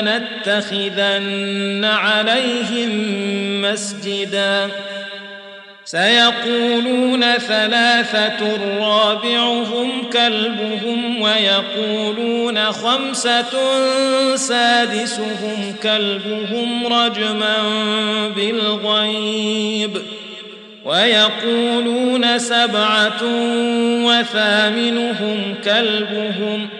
لنتخذن عليهم مسجدا. سيقولون ثلاثة رابعهم كلبهم ويقولون خمسة سادسهم كلبهم رجما بالغيب. ويقولون سبعة وثامنهم كلبهم ۖ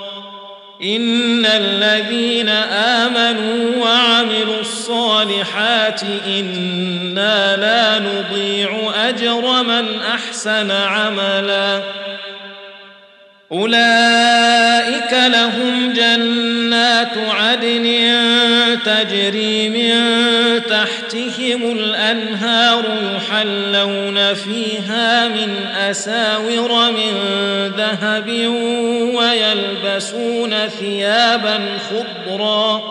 ان الذين امنوا وعملوا الصالحات أنا لا نضيع اجر من احسن عملا. اولئك لهم جنات عدن تحتهم الأنهار يحلون فيها من أساور من ذهب ويلبسون ثيابا خضرا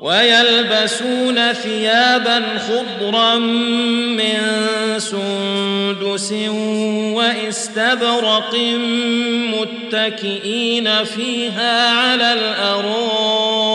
ويلبسون ثيابا خضرا من سندس واستبرق متكئين فيها على الأرائك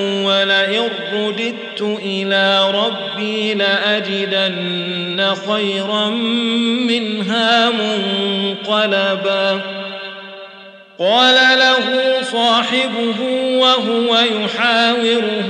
ولئن رددت إلى ربي لأجدن خيرا منها منقلبا قال له صاحبه وهو يحاوره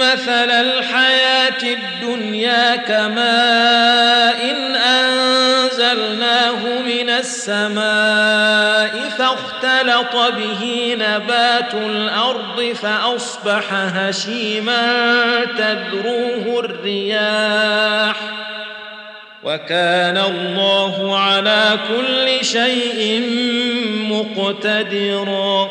مثل الحياة الدنيا كماء إن أنزلناه من السماء فاختلط به نبات الأرض فأصبح هشيما تدروه الرياح وكان الله على كل شيء مقتدرا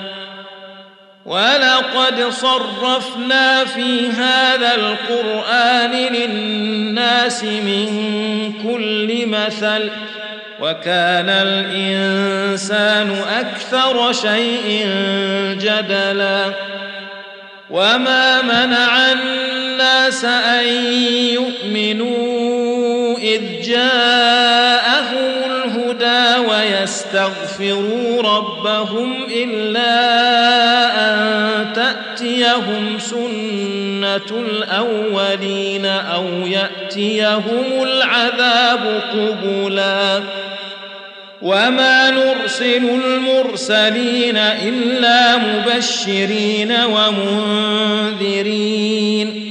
وَلَقَدْ صَرَّفْنَا فِي هَذَا الْقُرْآنِ لِلنَّاسِ مِنْ كُلِّ مَثَلٍ وَكَانَ الْإِنسَانُ أَكْثَرَ شَيْءٍ جَدَلًا وَمَا مَنَعَ النَّاسَ أَنْ يُؤْمِنُوا إِذْ جَاءَ يستغفروا ربهم إلا أن تأتيهم سنة الأولين أو يأتيهم العذاب قبلا. وما نرسل المرسلين إلا مبشرين ومنذرين.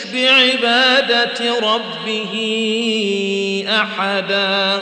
بعبادة ربه أحداً.